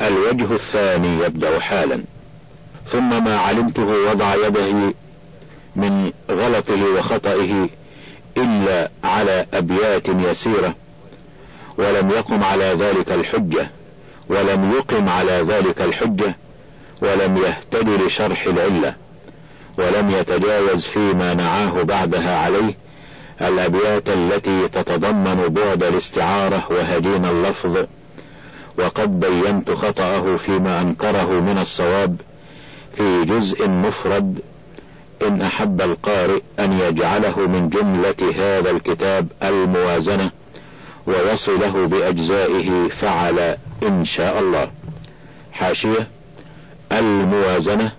الوجه الثاني يبدأ حالا. ثم ما علمته وضع يده من غلطه وخطئه إلا على أبيات يسيرة ولم يقم على ذلك الحجة ولم يقم على ذلك الحجة ولم يهتد لشرح العلة ولم يتجاوز فيما نعاه بعدها عليه الأبيات التي تتضمن بعد الاستعارة وهدين اللفظ وقد بينت خطأه فيما أنكره من الصواب في جزء مفرد إن أحب القارئ أن يجعله من جملة هذا الكتاب الموازنة ويصله بأجزائه فعل إن شاء الله. حاشية الموازنة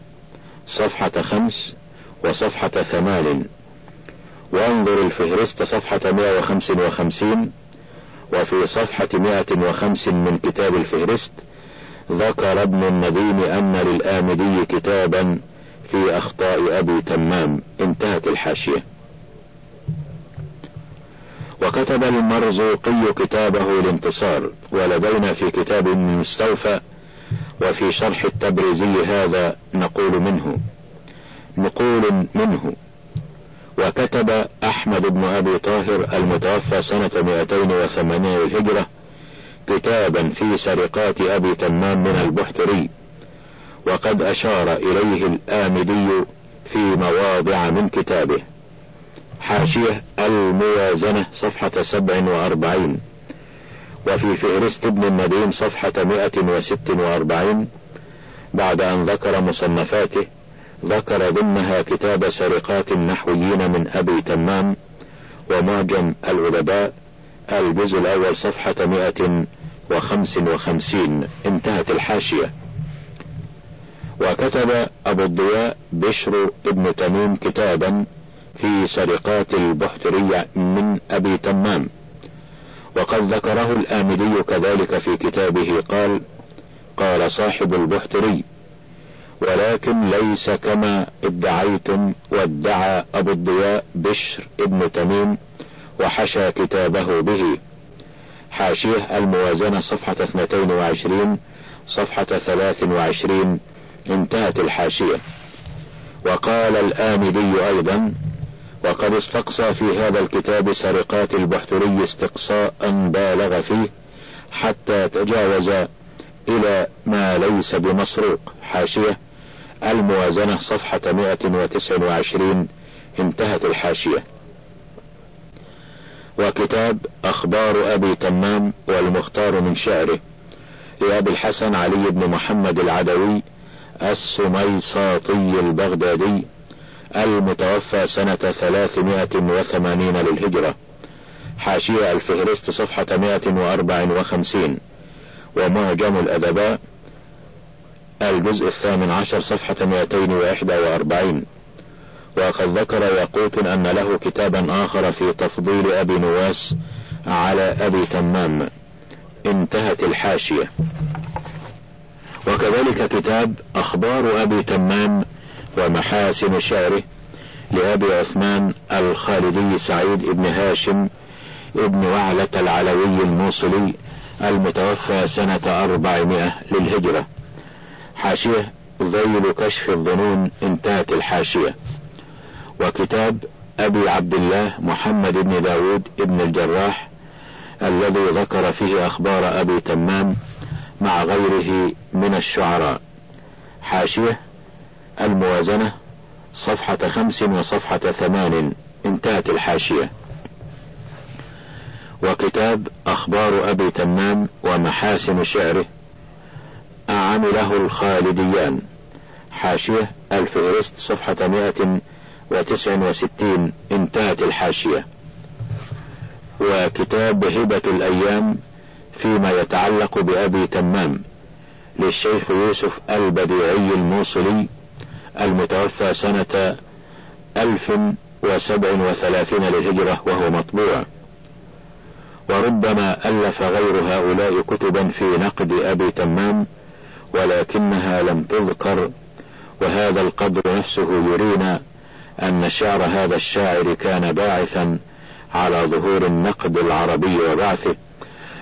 صفحة خمس وصفحة ثمان وانظر الفهرست صفحة 155 وفي صفحة 105 من كتاب الفهرست ذكر ابن النديم أن للآمدي كتابا في أخطاء أبي تمام. انتهت الحاشية. وكتب المرزوقي كتابه الانتصار ولدينا في كتاب المستوفى وفي شرح التبريزي هذا نقول منه. نقول منه. وكتب أحمد بن أبي طاهر المتوفى سنة 280 للهجرة كتابا في سرقات أبي تمام من البحتري وقد أشار إليه الآمدي في مواضع من كتابه. حاشية الموازنة صفحة سبع وأربعين وفي فهرست ابن النديم صفحة مئة وست وأربعين بعد أن ذكر مصنفاته. ذكر ضمنها كتاب سرقات النحويين من أبي تمام ومعجم الأدباء الجزء الأول صفحة مئة وخمس وخمسين. انتهت الحاشية. وكتب أبو الضياء بشر ابن تميم كتابا في سرقات البحترية من أبي تمام. وقد ذكره الآمدي كذلك في كتابه قال قال صاحب البحتري ولكن ليس كما ادعيتم وادعى أبو الضياء بشر ابن تميم وحشى كتابه به. حاشيه الموازنة صفحة 22 صفحة 23 انتهت الحاشية. وقال الآمدي أيضا وقد استقصى في هذا الكتاب سرقات البحتري استقصاء بالغ فيه حتى تجاوز إلى ما ليس بمسروق. حاشية الموازنة صفحة 129 انتهت الحاشية. وكتاب أخبار أبي تمام والمختار من شعره لأبي الحسن علي بن محمد العدوي السميساطي البغدادي المتوفى سنة ثلاثمائة وثمانين للهجرة. حاشية الفهرست صفحة مائة وأربع وخمسين. ومعجم الأدباء الجزء الثامن عشر صفحة مائتين وإحدى وأربعين. وقد ذكر ياقوت أن له كتابا آخر في تفضيل أبي نواس على أبي تمام. انتهت الحاشية. وكذلك كتاب أخبار أبي تمام ومحاسن شعره لأبي عثمان الخالدي سعيد بن هاشم ابن وعلة العلوي الموصلي المتوفى سنة أربعمائة للهجرة. حاشية ذيل كشف الظنون انتهت الحاشية. وكتاب أبي عبد الله محمد بن داود بن الجراح الذي ذكر فيه أخبار أبي تمام مع غيره من الشعراء. حاشية الموازنة صفحة خمس وصفحة ثمان انتهت الحاشية. وكتاب أخبار أبي تمام ومحاسن شعره عمله الخالديان. حاشية الفهرست صفحة مائة وتسع وستين انتهت الحاشية. وكتاب هبة الأيام فيما يتعلق بأبي تمام للشيخ يوسف البديعي الموصلي المتوفى سنة ألف وسبع وثلاثين للهجرة وهو مطبوع. وربما ألف غير هؤلاء كتبا في نقد أبي تمام ولكنها لم تذكر وهذا القدر نفسه يرينا أن شعر هذا الشاعر كان باعثا على ظهور النقد العربي وبعثه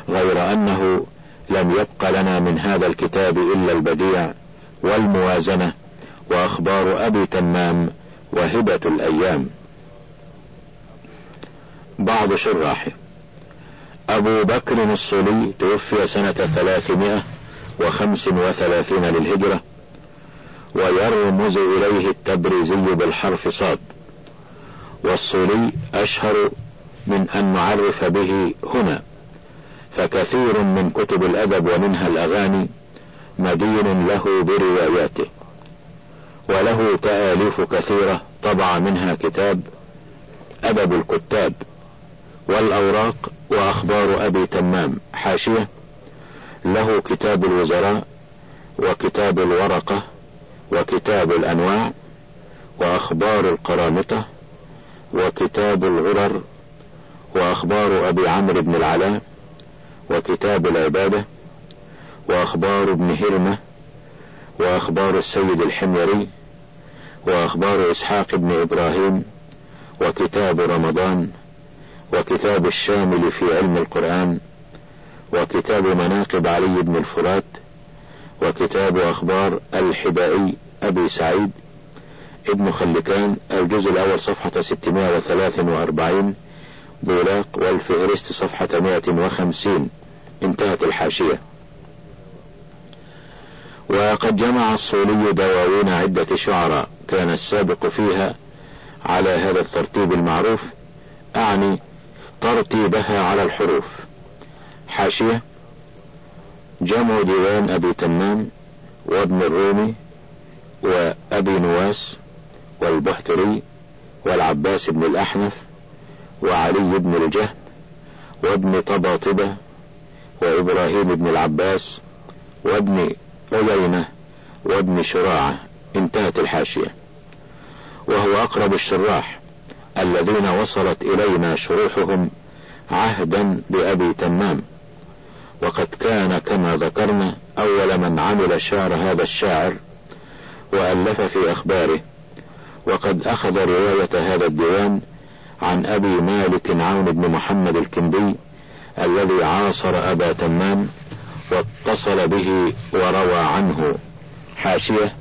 غير أنه لم يبق لنا من هذا الكتاب إلا البديع والموازنة وأخبار أبي تمام وهبة الأيام. بعض شراحه. أبو بكر الصلي توفي سنة ثلاثمائة وخمس وثلاثين للهجرة ويرمز إليه التبريزي بالحرف صاد والصلي أشهر من أن نعرف به هنا فكثير من كتب الأدب ومنها الأغاني مدين له برواياته وله تآليف كثيرة طبع منها كتاب أدب الكتاب والأوراق وأخبار أبي تمام حاشية له كتاب الوزراء وكتاب الورقة وكتاب الأنواع وأخبار القرامطة وكتاب الغرر وأخبار أبي عمرو بن العلاء وكتاب العبادة وأخبار ابن هرمة وأخبار السيد الحميري وأخبار إسحاق بن إبراهيم وكتاب رمضان وكتاب الشامل في علم القرآن وكتاب مناقب علي بن الفرات وكتاب أخبار الحبائي أبي سعيد ابن خلكان الجزء الأول صفحة 643 بولاق والفهرست صفحة 150 انتهت الحاشية. وقد جمع الصولي دواوين عدة شعراء كان السابق فيها على هذا الترتيب المعروف أعني ترتيبها على الحروف. حاشية جمع ديوان أبي تمام وابن الرومي وأبي نواس والبحتري والعباس بن الأحنف وعلي بن الجهم وابن طباطبة وإبراهيم بن العباس وابن عيينة وابن شراعة. انتهت الحاشية. وهو أقرب الشراح الذين وصلت إلينا شروحهم عهدا بأبي تمام. وقد كان كما ذكرنا أول من عمل شعر هذا الشاعر وألف في أخباره. وقد أخذ رواية هذا الديوان عن أبي مالك عون بن محمد الكندي الذي عاصر أبا تمام واتصل به وروى عنه. حاشية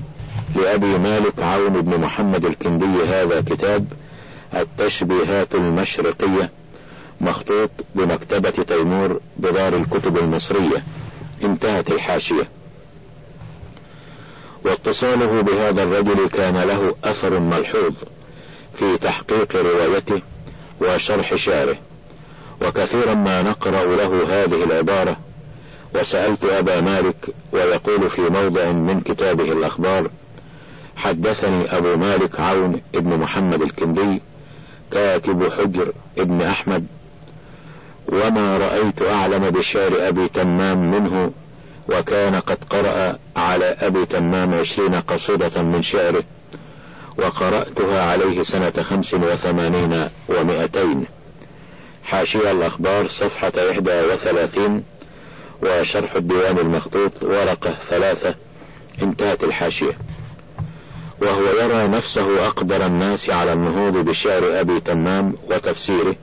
لأبي مالك عون بن محمد الكندي هذا كتاب التشبيهات المشرقية مخطوط بمكتبة تيمور بدار الكتب المصرية. انتهت الحاشية. واتصاله بهذا الرجل كان له أثر ملحوظ في تحقيق روايته وشرح شعره. وكثيرا ما نقرأ له هذه العبارة. وسألت أبا مالك ويقول في موضع من كتابه الأخبار حدثني أبو مالك عون ابن محمد الكندي كاتب حجر ابن أحمد وما رأيت أعلم بشعر أبي تمام منه وكان قد قرأ على أبي تمام عشرين قصيدة من شعره وقرأتها عليه سنة خمس وثمانين ومائتين حاشية الأخبار صفحة إحدى وثلاثين وشرح الديوان المخطوط ورقة ثلاثة. انتهت الحاشية. وهو يرى نفسه أقدر الناس على النهوض بشعر أبي تمام وتفسيره.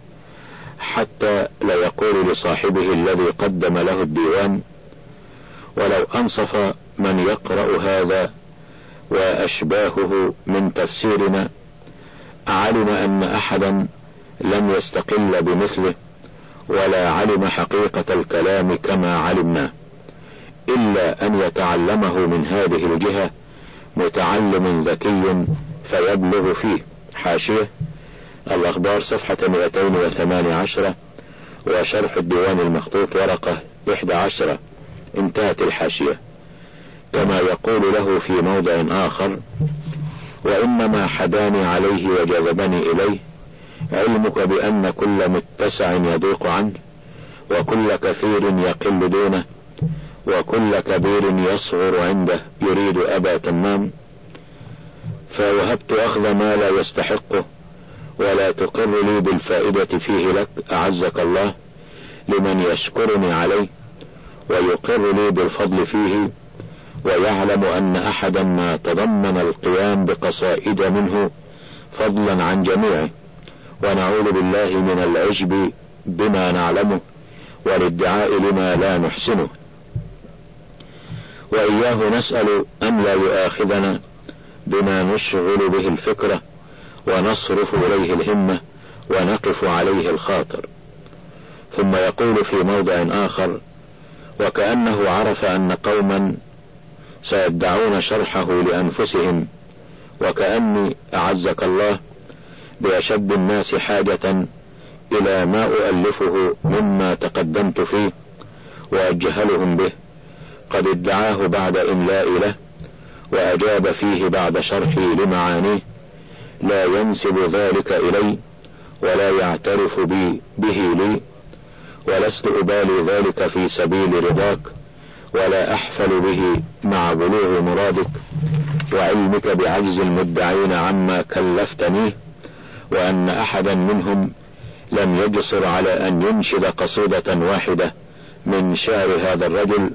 حتى لا يقول لصاحبه الذي قدم له الديوان ولو أنصف من يقرأ هذا وأشباهه من تفسيرنا علم أن أحدا لم يستقل بمثله ولا علم حقيقة الكلام كما علمنا إلا أن يتعلمه من هذه الجهة متعلم ذكي فيبلغ فيه حاشية. الأخبار صفحة 218 وشرح الديوان المخطوط ورقة 11 انتهت الحاشية. كما يقول له في موضع آخر وإنما حداني عليه وجذبني إليه علمك بأن كل متسع يضيق عنه وكل كثير يقل دونه وكل كبير يصغر عنده يريد أبا تمام. فوهبت أخذ ما لا يستحقه ولا تقر لي بالفائدة فيه لك أعزك الله لمن يشكرني عليه ويقر لي بالفضل فيه ويعلم أن أحدا ما تضمن القيام بقصائد منه فضلا عن جميعه. ونعوذ بالله من العجب بما نعلمه والادعاء لما لا نحسنه. وإياه نسأل أن لا يؤاخذنا بما نشغل به الفكرة ونصرف إليه الهمة ونقف عليه الخاطر. ثم يقول في موضع آخر وكأنه عرف أن قوما سيدعون شرحه لأنفسهم وكأني أعزك الله بأشد الناس حاجة إلى ما أؤلفه مما تقدمت فيه وأجهلهم به. قد ادعاه بعد إملاء له وأجاب فيه بعد شرحي لمعانيه. لا ينسب ذلك إلي ولا يعترف بي به لي ولست أبالي ذلك في سبيل رضاك ولا أحفل به مع بلوغ مرادك وعلمك بعجز المدعين عما كلفتنيه وأن أحدا منهم لم يجسر على أن ينشد قصيدة واحدة من شعر هذا الرجل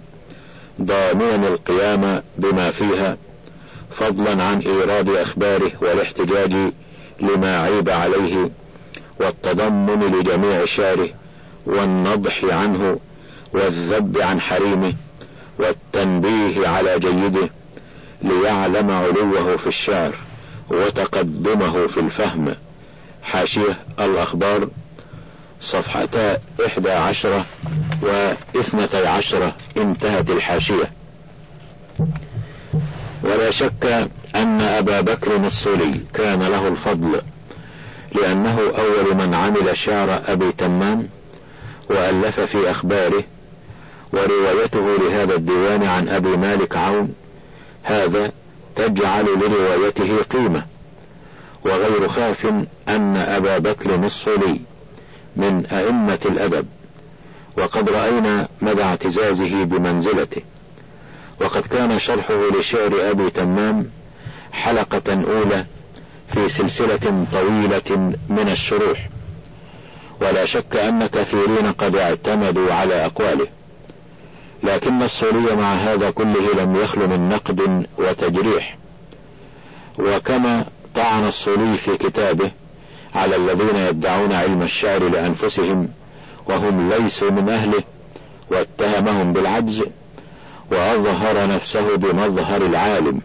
ضامنا القيام بما فيها. فضلا عن إيراد أخباره والاحتجاج لما عيب عليه والتضمن لجميع شعره والنضح عنه والذب عن حريمه والتنبيه على جيده ليعلم علوه في الشعر وتقدمه في الفهم. حاشية الأخبار صفحة إحدى عشرة وإثنتي عشرة انتهت الحاشية. ولا شك أن أبا بكر الصولي كان له الفضل لأنه أول من عمل شعر أبي تمام وألف في أخباره وروايته لهذا الديوان عن أبي مالك عون هذا تجعل لروايته قيمة. وغير خاف أن أبا بكر الصولي من أئمة الأدب وقد رأينا مدى اعتزازه بمنزلته. وقد كان شرحه لشعر أبي تمام حلقة أولى في سلسلة طويلة من الشروح. ولا شك أن كثيرين قد اعتمدوا على أقواله. لكن الصولي مع هذا كله لم يخل من نقد وتجريح. وكما طعن الصولي في كتابه على الذين يدعون علم الشعر لأنفسهم وهم ليسوا من أهله واتهمهم بالعجز وأظهر نفسه بمظهر العالم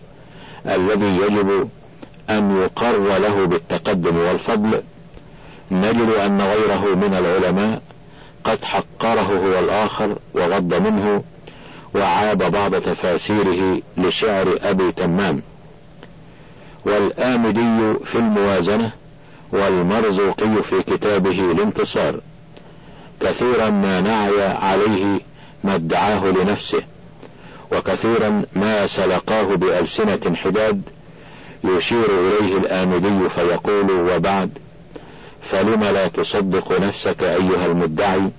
الذي يجب أن يقر له بالتقدم والفضل. نجد أن غيره من العلماء قد حقره هو الآخر وغض منه وعاب بعض تفاسيره لشعر أبي تمام. والآمدي في الموازنة والمرزوقي في كتابه الانتصار كثيرا ما نعي عليه ما ادعاه لنفسه. وكثيرا ما سلقاه بألسنة حداد يشير إليه الآمدي فيقول وبعد فلم لا تصدق نفسك أيها المدعي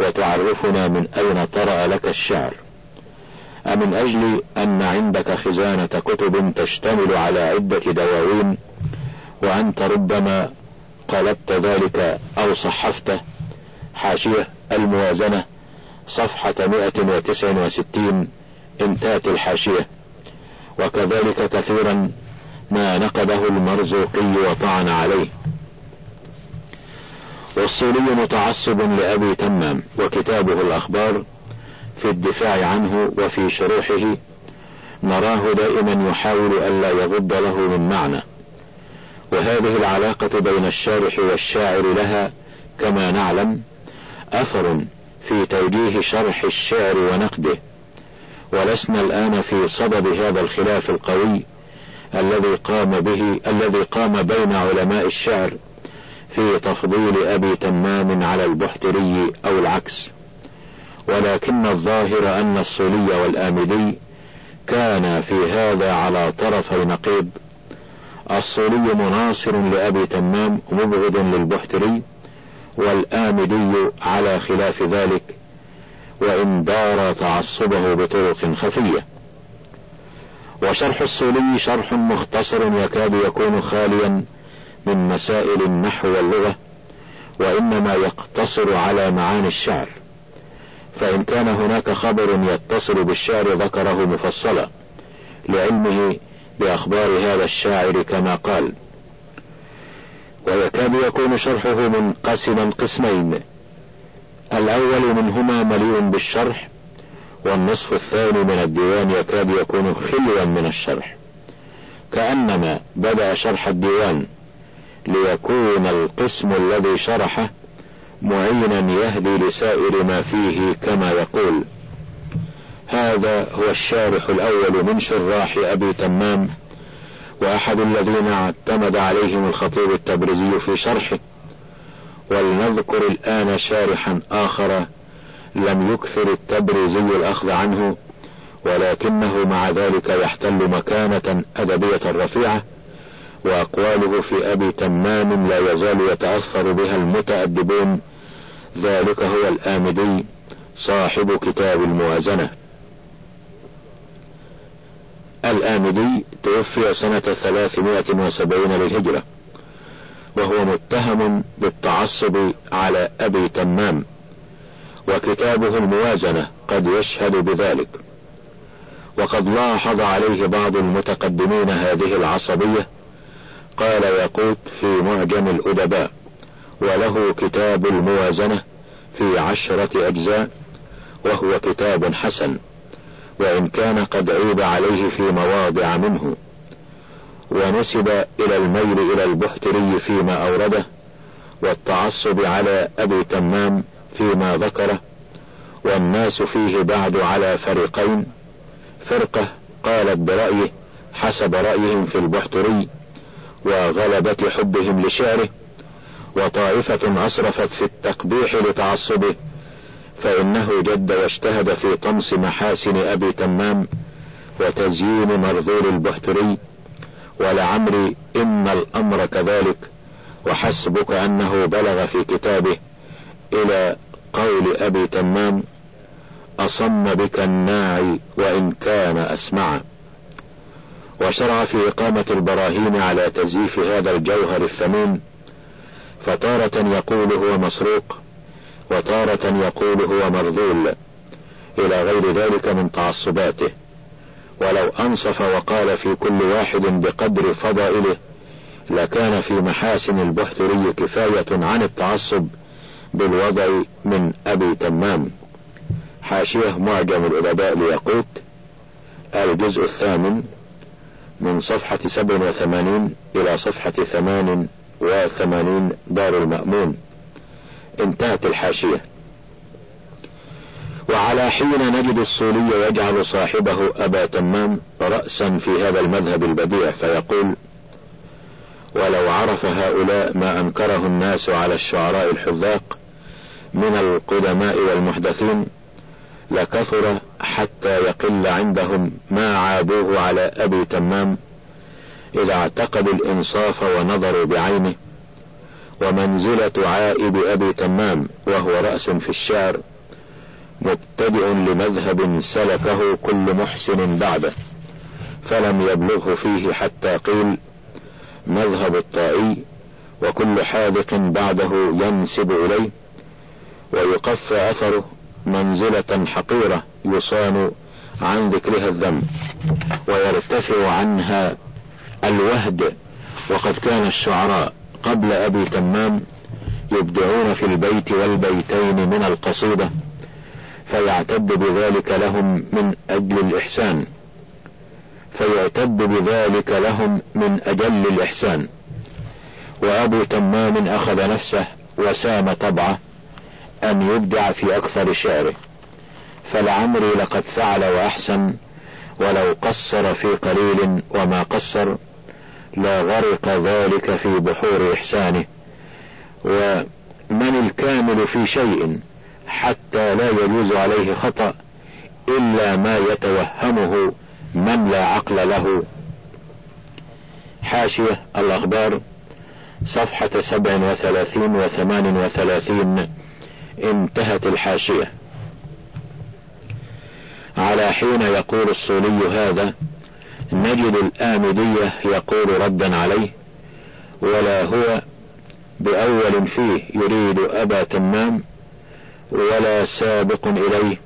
وتعرفنا من أين طرأ لك الشعر؟ أمن أجل أن عندك خزانة كتب تشتمل على عدة دواوين وأنت ربما قلبت ذلك أو صحفته حاشية الموازنة صفحة 169 انتهت الحاشية. وكذلك كثيرا ما نقده المرزوقي وطعن عليه. والصولي متعصب لأبي تمام وكتابه الأخبار في الدفاع عنه وفي شروحه نراه دائما يحاول ألا يغض له من معنى. وهذه العلاقة بين الشارح والشاعر لها كما نعلم أثر في توجيه شرح الشعر ونقده. ولسنا الآن في صدد هذا الخلاف القوي الذي قام به الذي قام بين علماء الشعر في تفضيل أبي تمام على البحتري أو العكس. ولكن الظاهر أن الصولي والآمدي كان في هذا على طرفي نقيض. الصولي مناصر لأبي تمام مبغض للبحتري والآمدي على خلاف ذلك. وإن دار تعصبه بطرق خفية. وشرح الصولي شرح مختصر يكاد يكون خاليا من مسائل النحو واللغة وإنما يقتصر على معاني الشعر. فإن كان هناك خبر يتصل بالشعر ذكره مفصلا لعلمه بأخبار هذا الشاعر كما قال ويكاد يكون شرحه منقسما قسمين الأول منهما مليء بالشرح والنصف الثاني من الديوان يكاد يكون خلوا من الشرح. كأنما بدأ شرح الديوان ليكون القسم الذي شرحه معينا يهدي لسائر ما فيه كما يقول. هذا هو الشارح الأول من شراح أبي تمام وأحد الذين اعتمد عليهم الخطيب التبرزي في شرحه. ولنذكر الآن شارحا آخر لم يكثر التبرزي الأخذ عنه ولكنه مع ذلك يحتل مكانة أدبية رفيعة وأقواله في أبي تمام لا يزال يتأثر بها المتأدبون. ذلك هو الآمدي صاحب كتاب الموازنة. الآمدي توفي سنة ثلاثمائة وسبعين للهجرة. وهو متهم بالتعصب على أبي تمام وكتابه الموازنة قد يشهد بذلك. وقد لاحظ عليه بعض المتقدمين هذه العصبية قال يقوت في معجم الأدباء وله كتاب الموازنة في عشرة أجزاء وهو كتاب حسن وإن كان قد عيب عليه في مواضع منه. ونسب إلى الميل إلى البحتري فيما أورده والتعصب على أبي تمام فيما ذكره والناس فيه بعد على فريقين. فرقة قالت برأيه حسب رأيهم في البحتري وغلبة حبهم لشعره وطائفة أصرفت في التقبيح لتعصبه فإنه جد واجتهد في طمس محاسن أبي تمام وتزيين مرذول البحتري. ولعمري إن الأمر كذلك وحسبك أنه بلغ في كتابه إلى قول أبي تمام أصم بك الناعي وإن كان أسمع وشرع في إقامة البراهين على تزييف هذا الجوهر الثمين فتارة يقول هو مسروق وتارة يقول هو مرذول إلى غير ذلك من تعصباته. ولو أنصف وقال في كل واحد بقدر فضائله لكان في محاسن البحتري كفاية عن التعصب بالوضع من أبي تمام. حاشية معجم الأدباء ليقوت الجزء الثامن من صفحة سبع وثمانين إلى صفحة ثمان وثمانين دار المأمون. انتهت الحاشية. وعلى حين نجد الصولي يجعل صاحبه أبا تمام رأسا في هذا المذهب البديع فيقول ولو عرف هؤلاء ما أنكره الناس على الشعراء الحذاق من القدماء والمحدثين لكثر حتى يقل عندهم ما عابوه على أبي تمام إذا اعتقدوا الإنصاف ونظروا بعينه ومنزلة عائب أبي تمام وهو رأس في الشعر مبتدئ لمذهب سلكه كل محسن بعده. فلم يبلغه فيه حتى قيل مذهب الطائي وكل حاذق بعده ينسب إليه ويقفى أثره منزلة حقيرة يصان عن ذكرها الذم ويرتفع عنها الوهد. وقد كان الشعراء قبل أبي تمام يبدعون في البيت والبيتين من القصيدة فيعتد بذلك لهم من أجل الإحسان. فيعتد بذلك لهم من أجل الإحسان. وأبو تمام أخذ نفسه وسام طبعه أن يبدع في أكثر شعره. فلعمري لقد فعل وأحسن ولو قصر في قليل وما قصر لا غرق ذلك في بحور إحسانه. ومن الكامل في شيء حتى لا يجوز عليه خطأ إلا ما يتوهمه من لا عقل له. حاشية الأخبار صفحة سبع وثلاثين وثمان وثلاثين انتهت الحاشية. على حين يقول الصولي هذا نجد الآمدية يقول ردا عليه ولا هو بأول فيه يريد أبا تمام ولا سابق إليه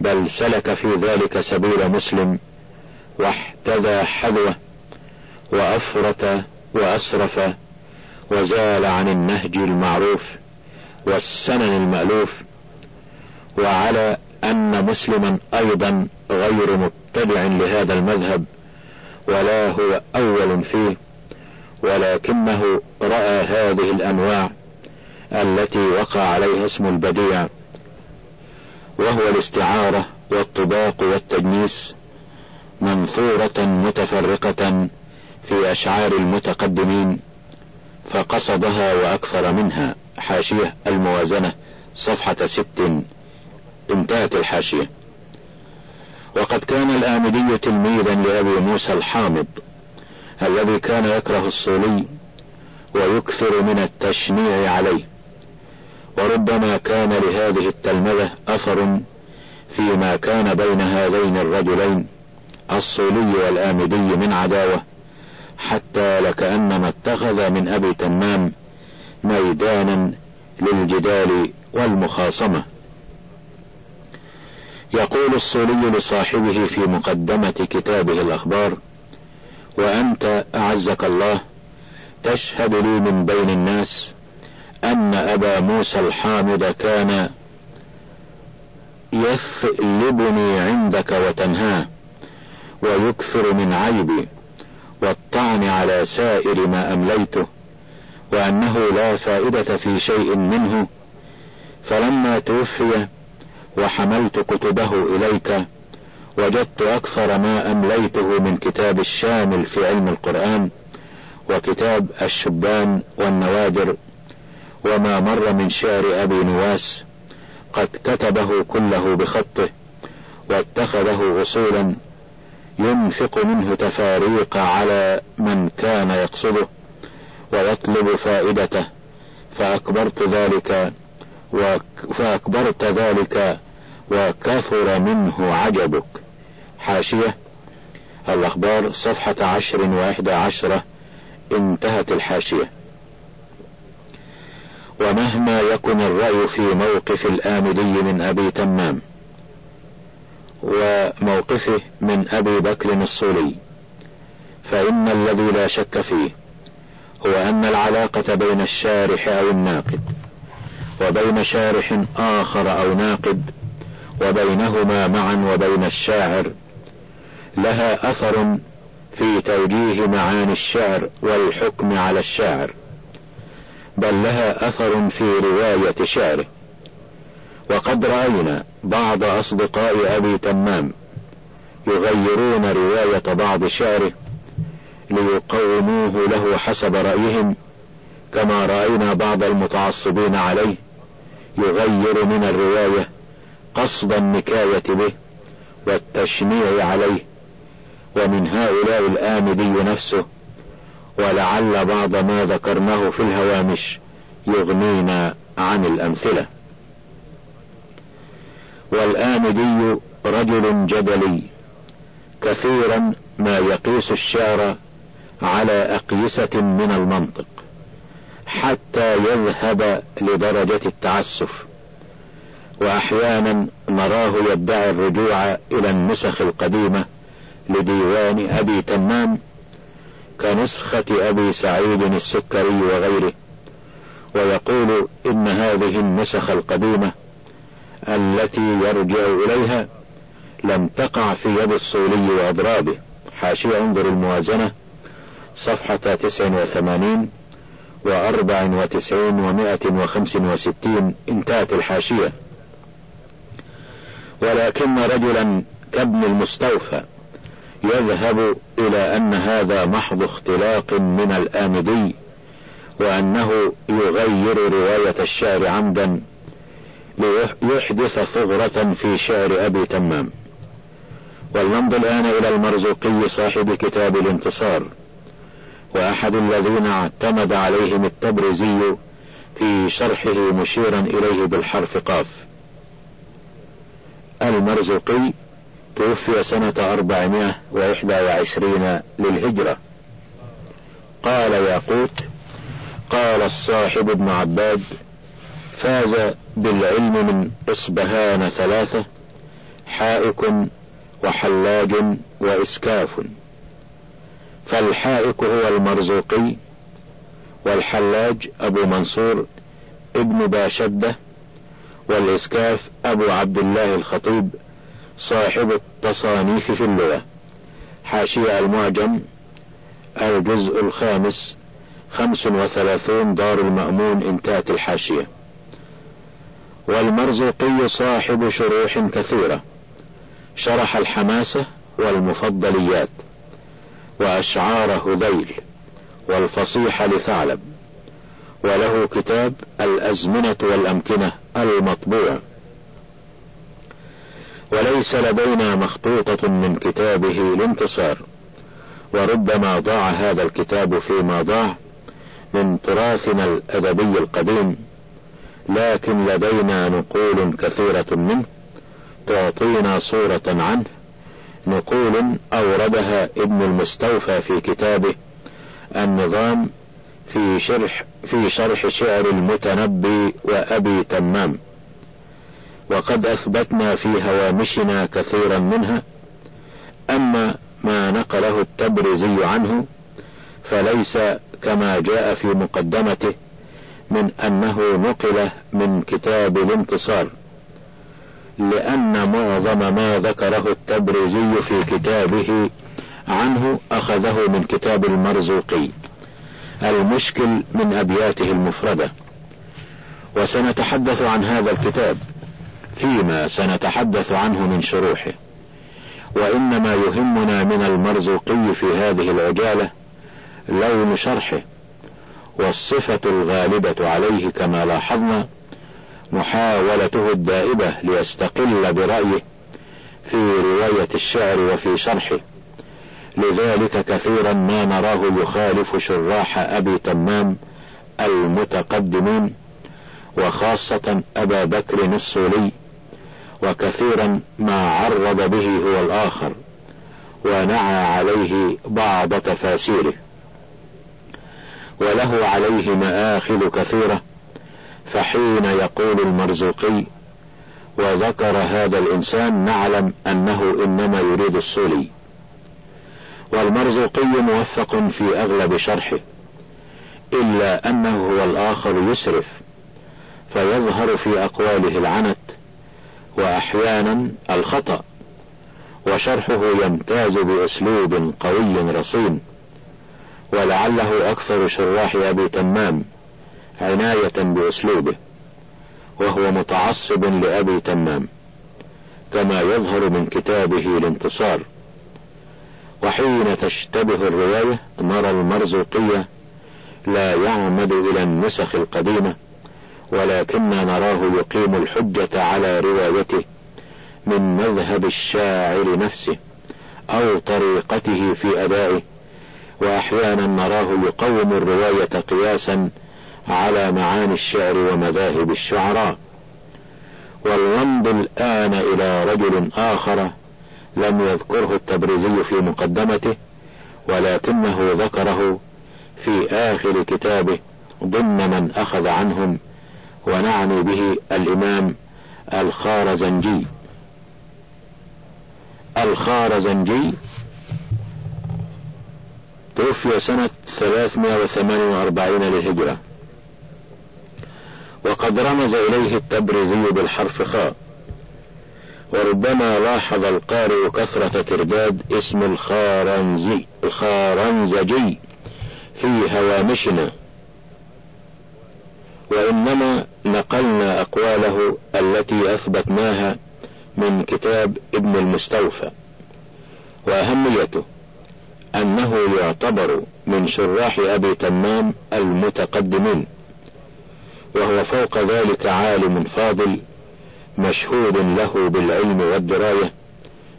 بل سلك في ذلك سبيل مسلم واحتذى حذوه وأفرط وأسرف وزال عن النهج المعروف والسنن المألوف وعلى أن مسلما أيضا غير مبتدع لهذا المذهب ولا هو أول فيه ولكنه رأى هذه الأنواع التي وقع عليها اسم البديع وهو الاستعارة والطباق والتجنيس منثورة متفرقة في أشعار المتقدمين فقصدها وأكثر منها حاشية الموازنة صفحة ست انتهت الحاشية. وقد كان الآمدي تلميذا لأبي موسى الحامض الذي كان يكره الصولي ويكثر من التشنيع عليه. وربما كان لهذه التلمذة أثر فيما كان بين هذين الرجلين الصولي والآمدي من عداوة حتى لكأنما اتخذ من أبي تمام ميدانا للجدال والمخاصمة. يقول الصولي لصاحبه في مقدمة كتابه الأخبار وأنت أعزك الله تشهد لي من بين الناس أن أبا موسى الحامد كان يثلبني عندك وتنهاه ويكثر من عيبي والطعن على سائر ما أمليته وأنه لا فائدة في شيء منه. فلما توفي وحملت كتبه إليك وجدت أكثر ما أمليته من كتاب الشامل في علم القرآن وكتاب الشبان والنوادر وما مر من شعر أبي نواس قد كتبه كله بخطه واتخذه أصولا ينفق منه تفاريق على من كان يقصده ويطلب فائدته فأكبرت ذلك فأكبرت ذلك وكثر منه عجبك. حاشية الأخبار صفحة عشر وإحدى عشرة انتهت الحاشية. ومهما يكن الرأي في موقف الآمدي من أبي تمام وموقفه من أبي بكر الصولي فإن الذي لا شك فيه هو أن العلاقة بين الشارح أو الناقد وبين شارح آخر أو ناقد وبينهما معا وبين الشاعر لها أثر في توجيه معاني الشعر والحكم على الشاعر. بل لها أثر في رواية شعره. وقد رأينا بعض أصدقاء أبي تمام يغيرون رواية بعض شعره ليقوموه له حسب رأيهم كما رأينا بعض المتعصبين عليه يغير من الرواية قصد النكاية به والتشنيع عليه ومن هؤلاء الآمدي نفسه ولعل بعض ما ذكرناه في الهوامش يغنينا عن الأمثلة. والآمدي رجل جدلي كثيرا ما يقيس الشعر على أقيسة من المنطق حتى يذهب لدرجة التعسف وأحيانا نراه يدعي الرجوع إلى النسخ القديمة لديوان أبي تمام كنسخة أبي سعيد السكري وغيره ويقول إن هذه النسخ القديمة التي يرجع إليها لم تقع في يد الصولي وأضرابه. حاشية انظر الموازنة صفحة تسع وثمانين وأربع وتسعين ومائة وخمس وستين انتهت الحاشية. ولكن رجلا كابن المستوفى يذهب إلى أن هذا محض اختلاق من الآمدي وأنه يغير رواية الشعر عمدا ليحدث ثغرة في شعر أبي تمام. ولنمضي الآن إلى المرزوقي صاحب كتاب الانتصار وأحد الذين اعتمد عليهم التبرزي في شرحه مشيرا إليه بالحرف قاف. المرزوقي توفي سنة أربعمائة وإحدى وعشرين للهجرة. قال ياقوت قال الصاحب ابن عباد فاز بالعلم من إصبهان ثلاثة حائك وحلاج وإسكاف. فالحائك هو المرزوقي والحلاج أبو منصور ابن باشدة والإسكاف أبو عبد الله الخطيب صاحب التصانيف في اللغة. حاشية المعجم الجزء الخامس خمس وثلاثون دار المأمون إنتات الحاشية. والمرزوقي صاحب شروح كثيرة. شرح الحماسة والمفضليات. وأشعار هذيل. والفصيح لثعلب. وله كتاب الأزمنة والأمكنة المطبوع. وليس لدينا مخطوطة من كتابه الانتصار وربما ضاع هذا الكتاب فيما ضاع من تراثنا الأدبي القديم لكن لدينا نقول كثيرة منه تعطينا صورة عنه نقول أوردها ابن المستوفى في كتابه النظام في شرح في شرح شعر المتنبي وأبي تمام. وقد أثبتنا في هوامشنا كثيرا منها أما ما نقله التبرزي عنه فليس كما جاء في مقدمته من أنه نقل من كتاب الانتصار لأن معظم ما ذكره التبرزي في كتابه عنه أخذه من كتاب المرزوقي المشكل من أبياته المفردة. وسنتحدث عن هذا الكتاب. فيما سنتحدث عنه من شروحه. وإنما يهمنا من المرزوقي في هذه العجالة لون شرحه والصفة الغالبة عليه كما لاحظنا محاولته الدائبة ليستقل برأيه في رواية الشعر وفي شرحه. لذلك كثيرا ما نراه يخالف شراح أبي تمام المتقدمين وخاصة أبا بكر الصولي وكثيرا ما عرض به هو الآخر ونعى عليه بعض تفاسيره. وله عليه مآخذ كثيرة فحين يقول المرزوقي وذكر هذا الإنسان نعلم أنه إنما يريد الصولي والمرزوقي موفق في أغلب شرحه إلا أنه هو الآخر يسرف فيظهر في أقواله العنت وأحيانا الخطأ وشرحه يمتاز بأسلوب قوي رصين. ولعله أكثر شراح أبي تمام عناية بأسلوبه وهو متعصب لأبي تمام كما يظهر من كتابه الانتصار. وحين تشتبه الرواية نرى المرزوقية لا يعمد إلى النسخ القديمة. ولكننا نراه يقيم الحجة على روايته من مذهب الشاعر نفسه أو طريقته في أدائه وأحيانا نراه يقوم الرواية قياسا على معاني الشعر ومذاهب الشعراء. والغمض الآن إلى رجل آخر لم يذكره التبريزي في مقدمته ولكنه ذكره في آخر كتابه ضمن من أخذ عنهم. ونعني به الإمام الخارزنجي. الخارزنجي توفي سنة 348 للهجرة. وقد رمز إليه التبريزي بالحرف خاء وربما لاحظ القارئ كثرة ترداد اسم الخارنزي الخارنزجي في هوامشنا. وإنما نقلنا أقواله التي أثبتناها من كتاب ابن المستوفى. وأهميته أنه يعتبر من شراح أبي تمام المتقدمين وهو فوق ذلك عالم فاضل مشهود له بالعلم والدراية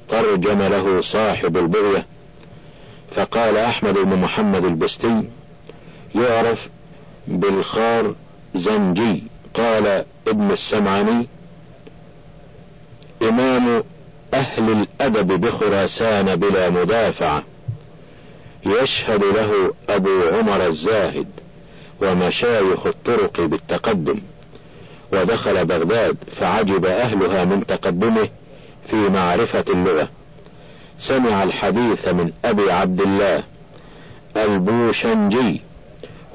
ترجم له صاحب البغية. فقال أحمد بن محمد البستي يعرف بالخار زنجي. قال ابن السمعاني إمام أهل الأدب بخراسان بلا مدافعة يشهد له أبو عمر الزاهد ومشايخ الطرق بالتقدم ودخل بغداد فعجب أهلها من تقدمه في معرفة اللغة. سمع الحديث من أبي عبد الله البوشنجي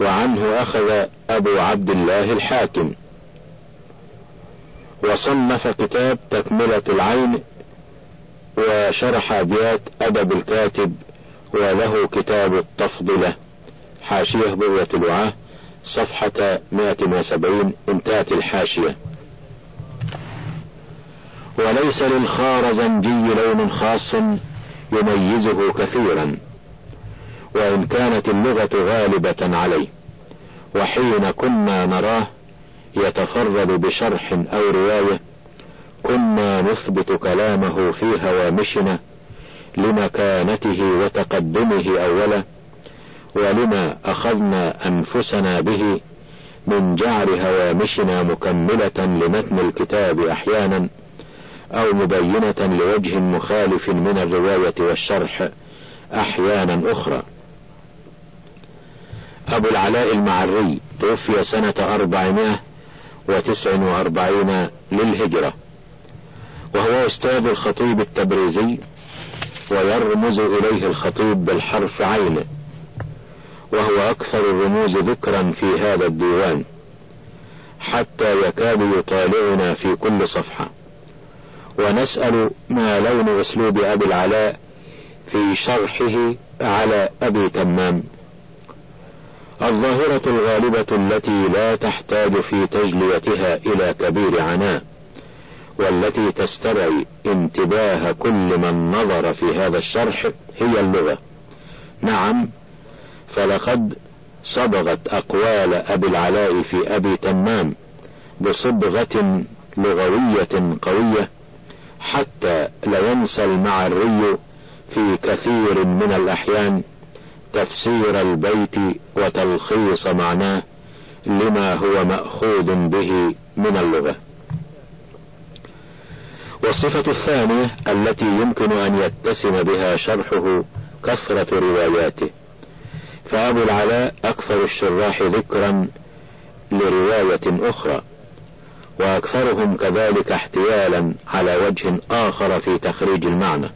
وعنه أخذ أبو عبد الله الحاكم. وصنف كتاب تكملة العين وشرح أبيات أدب الكاتب وله كتاب التفضلة حاشية بغية الوعاة صفحة 170 انتهت الحاشية. وليس للخارزنجي لون خاص يميزه كثيرا وإن كانت اللغة غالبة عليه. وحين كنا نراه يتفرد بشرح أو رواية كنا نثبت كلامه في هوامشنا لمكانته وتقدمه أولا ولما أخذنا أنفسنا به من جعل هوامشنا مكملة لمتن الكتاب أحيانا أو مبينة لوجه مخالف من الرواية والشرح أحيانا أخرى. أبو العلاء المعري توفي سنة أربعمائة وتسع وأربعين للهجرة. وهو أستاذ الخطيب التبريزي ويرمز إليه الخطيب بالحرف عين. وهو أكثر الرموز ذكرا في هذا الديوان حتى يكاد يطالعنا في كل صفحة. ونسأل ما لون أسلوب أبي العلاء في شرحه على أبي تمام. الظاهرة الغالبة التي لا تحتاج في تجليتها إلى كبير عناء والتي تسترعي انتباه كل من نظر في هذا الشرح هي اللغة. نعم فلقد صبغت أقوال أبي العلاء في أبي تمام بصبغة لغوية قوية حتى لينسى المعري في كثير من الأحيان تفسير البيت وتلخيص معناه لما هو مأخوذ به من اللغة. والصفة الثانية التي يمكن أن يتسم بها شرحه كثرة رواياته. فأبو العلاء أكثر الشراح ذكرا لرواية أخرى وأكثرهم كذلك احتيالا على وجه آخر في تخريج المعنى.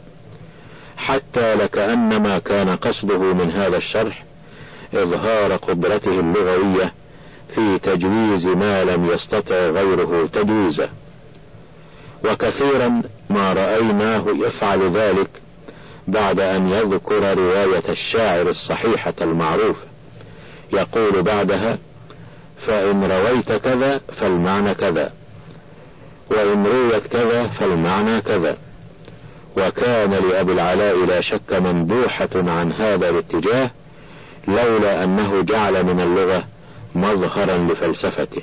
حتى لكأنما كان قصده من هذا الشرح إظهار قدرته اللغوية في تجويز ما لم يستطع غيره تجويزه. وكثيرا ما رأيناه يفعل ذلك بعد أن يذكر رواية الشاعر الصحيحة المعروفة يقول بعدها فإن رويت كذا فالمعنى كذا وإن رويت كذا فالمعنى كذا. وكان لأبي العلاء لا شك مندوحة عن هذا الاتجاه لولا أنه جعل من اللغة مظهرا لفلسفته.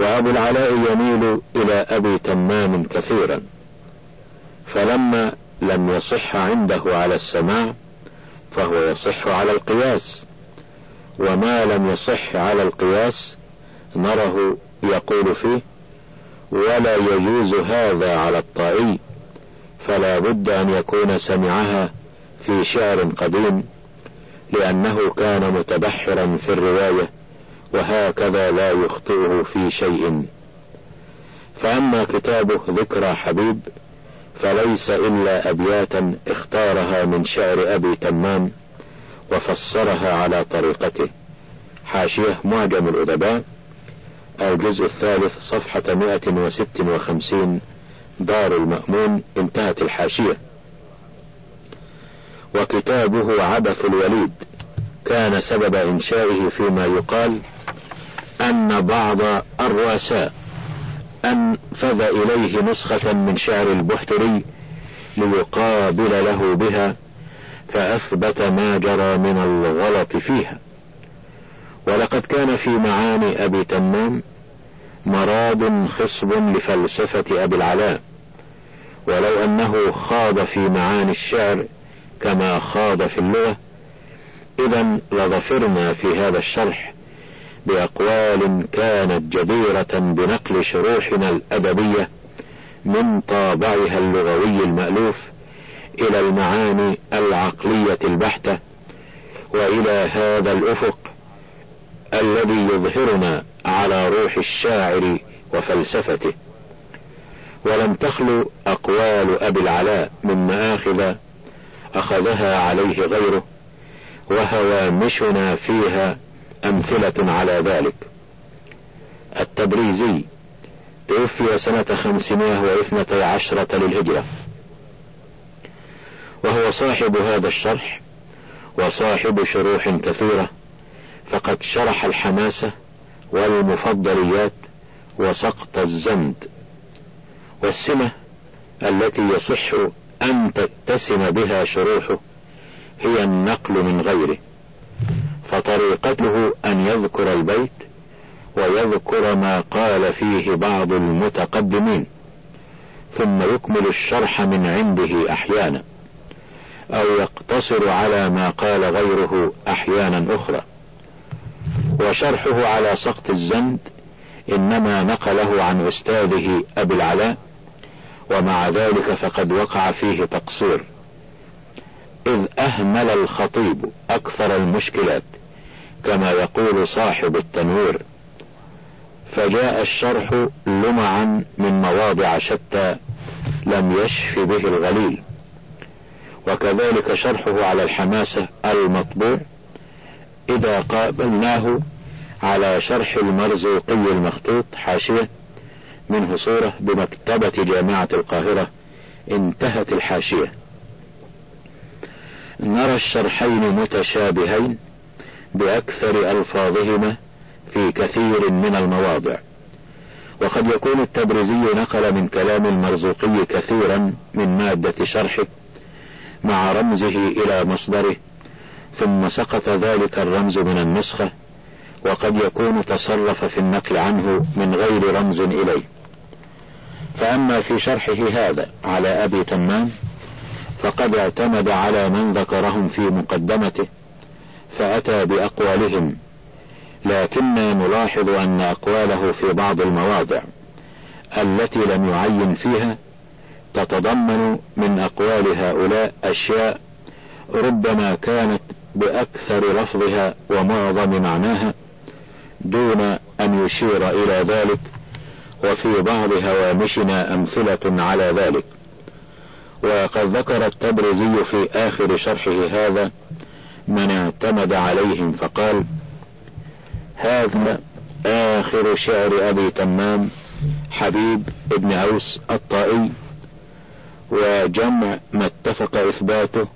وأبو العلاء يميل إلى أبي تمام كثيرا. فلما لم يصح عنده على السماع فهو يصح على القياس. وما لم يصح على القياس نره يقول فيه ولا يجوز هذا على الطائي. فلا بد أن يكون سمعها في شعر قديم لأنه كان متبحرا في الرواية وهكذا لا يخطئه في شيء. فأما كتابه ذكرى حبيب فليس إلا أبياتا اختارها من شعر أبي تمام وفسرها على طريقته. حاشية معجم الأدباء الجزء الثالث صفحة 156 دار المأمون انتهت الحاشية. وكتابه عبث الوليد. كان سبب إنشائه فيما يقال أن بعض الرؤساء أنفذ إليه نسخة من شعر البحتري ليقابل له بها فأثبت ما جرى من الغلط فيها. ولقد كان في معاني أبي تمام مراد خصب لفلسفة أبي العلاء. ولو أنه خاض في معاني الشعر كما خاض في اللغة إذا لظفرنا في هذا الشرح بأقوال كانت جديرة بنقل شروحنا الأدبية من طابعها اللغوي المألوف إلى المعاني العقلية البحتة وإلى هذا الأفق الذي يظهرنا على روح الشاعر وفلسفته. ولم تخلو أقوال أبي العلاء من مآخذ أخذها عليه غيره وهوامشنا فيها أمثلة على ذلك. التبريزي توفي سنة خمسمائة واثنتي عشرة للهجرة. وهو صاحب هذا الشرح وصاحب شروح كثيرة فقد شرح الحماسة والمفضليات وسقط الزند. والسمة التي يصح أن تتسم بها شروحه هي النقل من غيره فطريقته أن يذكر البيت ويذكر ما قال فيه بعض المتقدمين ثم يكمل الشرح من عنده أحيانا أو يقتصر على ما قال غيره أحيانا أخرى. وشرحه على سقط الزند إنما نقله عن أستاذه أبي العلاء ومع ذلك فقد وقع فيه تقصير. إذ أهمل الخطيب أكثر المشكلات كما يقول صاحب التنوير فجاء الشرح لمعا من مواضع شتى لم يشف به الغليل وكذلك شرحه على الحماسة المطبوع إذا قابلناه على شرح المرزوقي المخطوط حاشية منه صورة بمكتبة جامعة القاهرة انتهت الحاشية. نرى الشرحين متشابهين بأكثر ألفاظهما في كثير من المواضع. وقد يكون التبريزي نقل من كلام المرزوقي كثيرا من مادة شرحه مع رمزه إلى مصدره ثم سقط ذلك الرمز من النسخة وقد يكون تصرف في النقل عنه من غير رمز إليه. فأما في شرحه هذا على أبي تمام فقد اعتمد على من ذكرهم في مقدمته فأتى بأقوالهم لكننا نلاحظ أن أقواله في بعض المواضع التي لم يعين فيها تتضمن من أقوال هؤلاء أشياء ربما كانت بأكثر لفظها ومعظم معناها دون أن يشير إلى ذلك وفي بعض هوامشنا أمثلة على ذلك. وقد ذكر التبرزي في آخر شرحه هذا من اعتمد عليهم فقال هذا آخر شعر أبي تمام حبيب ابن أوس الطائي وجمع ما اتفق إثباته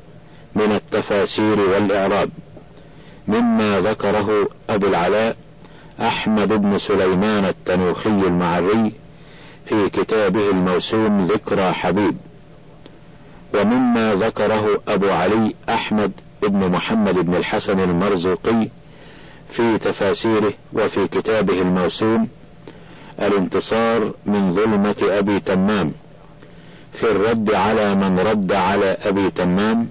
من التفاسير والإعراب مما ذكره أبو العلاء أحمد بن سليمان التنوخي المعري في كتابه الموسوم ذكرى حبيب. ومما ذكره أبو علي أحمد بن محمد بن الحسن المرزوقي في تفاسيره وفي كتابه الموسوم الانتصار من ظلمة أبي تمام في الرد على من رد على أبي تمام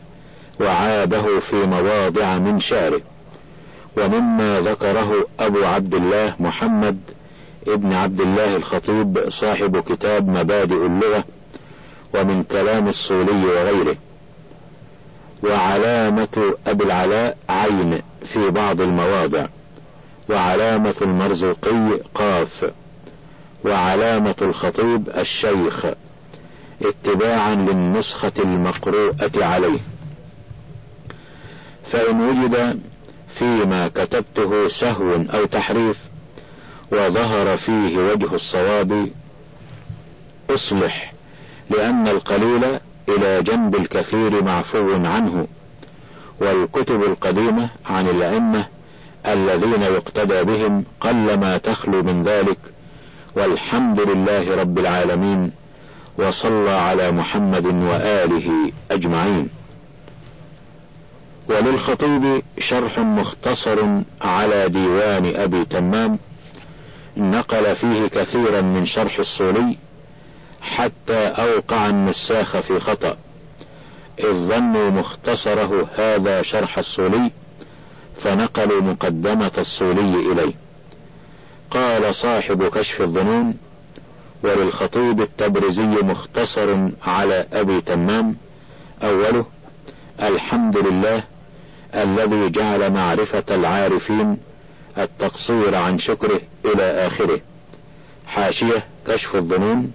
وعابه في مواضع من شعره. ومما ذكره أبو عبد الله محمد ابن عبد الله الخطيب صاحب كتاب مبادئ اللغة ومن كلام الصولي وغيره. وعلامة أبي العلاء عين في بعض المواضع. وعلامة المرزوقي قاف. وعلامة الخطيب الشيخ. اتباعا للنسخة المقروءة عليه. فإن وجد فيما كتبته سهو أو تحريف وظهر فيه وجه الصواب أصلح لأن القليل إلى جنب الكثير معفو عنه والكتب القديمة عن الأئمة الذين يقتدى بهم قل ما تخلو من ذلك والحمد لله رب العالمين وصلى على محمد وآله أجمعين. وللخطيب شرح مختصر على ديوان أبي تمام نقل فيه كثيرا من شرح الصولي حتى أوقع النساخ في خطأ إذ ظنوا مختصره هذا شرح الصولي فنقلوا مقدمة الصولي إليه. قال صاحب كشف الظنون وللخطيب التبرزي مختصر على أبي تمام أوله الحمد لله الذي جعل معرفة العارفين التقصير عن شكره إلى آخره. حاشية كشف الظنون.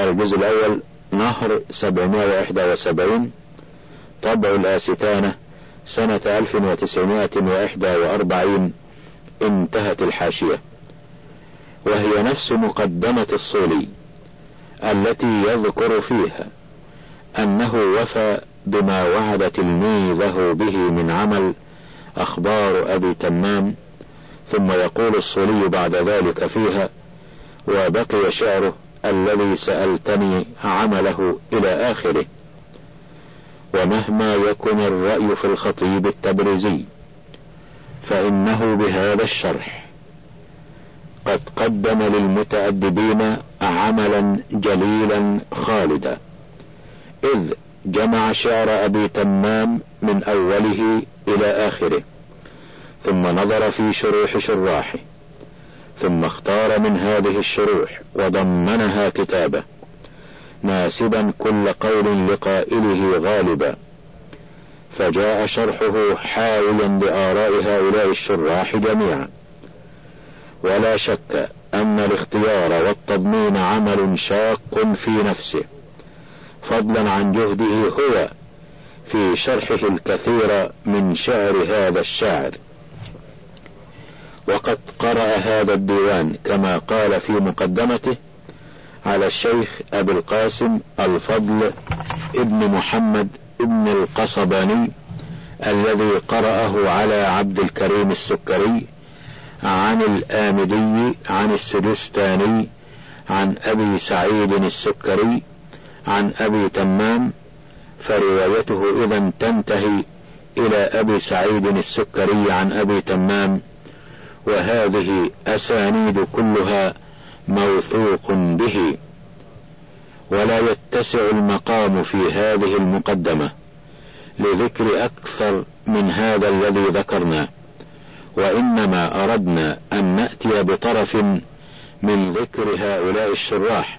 الجزء الأول نهر 771 طبع الآستانة سنة 1941 انتهت الحاشية. وهي نفس مقدمة الصولي التي يذكر فيها أنه وفى بما وعد تلميذه به من عمل أخبار أبي تمام ثم يقول الصولي بعد ذلك فيها وبقي شعره الذي سألتني عمله إلى آخره. ومهما يكن الرأي في الخطيب التبريزي فإنه بهذا الشرح قد قدم للمتأدبين عملا جليلا خالدا إذ جمع شعر أبي تمام من أوله إلى آخره ثم نظر في شروح شراحه ثم اختار من هذه الشروح وضمنها كتابه ناسبا كل قول لقائله غالبا فجاء شرحه حاويا لآراء هؤلاء الشراح جميعا. ولا شك أن الاختيار والتضمين عمل شاق في نفسه. فضلا عن جهده هو في شرحه الكثير من شعر هذا الشاعر. وقد قرأ هذا الديوان كما قال في مقدمته على الشيخ أبي القاسم الفضل ابن محمد ابن القصباني الذي قرأه على عبد الكريم السكري عن الآمدي عن السجستاني عن أبي سعيد السكري عن أبي تمام فروايته إذا تنتهي إلى أبي سعيد السكري عن أبي تمام وهذه أسانيد كلها موثوق به ولا يتسع المقام في هذه المقدمة لذكر أكثر من هذا الذي ذكرناه وإنما أردنا أن نأتي بطرف من ذكر هؤلاء الشراح.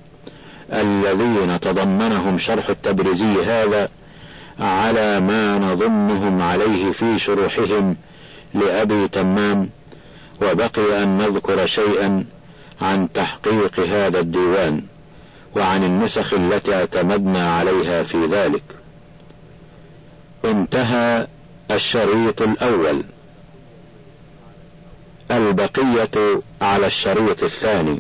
الذين تضمنهم شرح التبريزي هذا على ما نظنهم عليه في شروحهم لأبي تمام وبقي أن نذكر شيئا عن تحقيق هذا الديوان وعن النسخ التي اعتمدنا عليها في ذلك. انتهى الشريط الأول. البقية على الشريط الثاني.